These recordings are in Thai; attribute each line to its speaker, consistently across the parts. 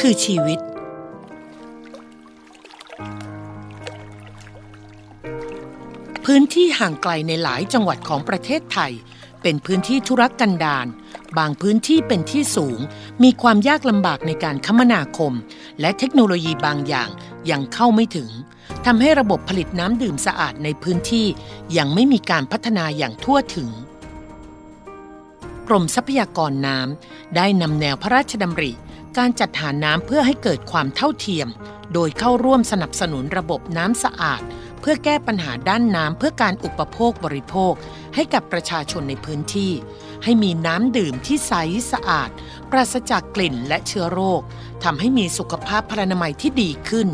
Speaker 1: คือชีวิต พื้นที่ห่างไกลในหลายจังหวัดของประเทศไทย เป็นพื้นที่ธุรกันดารบางพื้นที่เป็นที่สูง มีความยากลำบากในการคมนาคม และเทคโนโลยีบางอย่างยังเข้าไม่ถึงทำให้ระบบผลิตน้ำดื่มสะอาดในพื้นที่ยังไม่มีการพัฒนาอย่างทั่วถึง กรมทรัพยากรน้ำได้นำแนวพระราชดำริ การจัดหาน้ำเพื่อให้เกิดความเท่าเทียม โดยเข้าร่วมสนับสนุนระบบน้ำสะอาด เพื่อแก้ปัญหาด้านน้ำเพื่อการอุปโภคบริโภค ให้กับประชาชนในพื้นที่ ให้มีน้ำดื่มที่ใสสะอาด ปราศจากกลิ่นและเชื้อโรคทำให้มีสุขภาพพรรณนามัยที่ดีขึ้น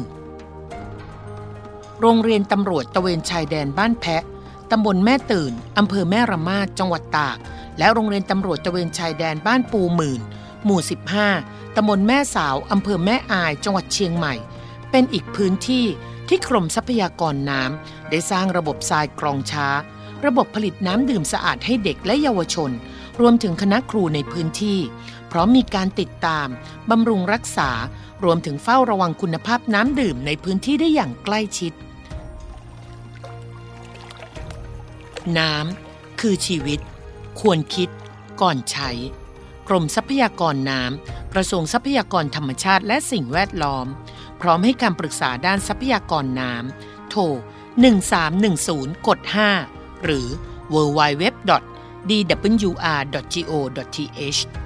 Speaker 1: โรงเรียนตำรวจตะเวนชายแดนบ้านแพะตำบลแม่ตื่น อำเภอแม่ระมาด จังหวัดตาก และโรงเรียนตำรวจตะเวนชายแดนบ้านปูหมื่น หมู่ 15 ตำบลแม่สาว อำเภอแม่อาย จังหวัดเชียงใหม่ เป็นอีกพื้นที่ที่กรมทรัพยากรน้ำได้สร้างระบบทรายกรองช้า ระบบผลิตน้ำดื่มสะอาดให้เด็กและเยาวชน รวมถึงคณะครูในพื้นที่ พร้อมมีการติดตามบำรุงรักษา รวมถึงเฝ้าระวังคุณภาพน้ำดื่มในพื้นที่ได้อย่างใกล้ชิด น้ำคือชีวิต ควรคิดก่อนใช้ กรมทรัพยากรน้ำกระทรวงทรัพยากรธรรมชาติและสิ่งแวดล้อม พร้อมให้การปรึกษาด้านทรัพยากรน้ำโทร 1310 กด 5 หรือ www.dwr.go.th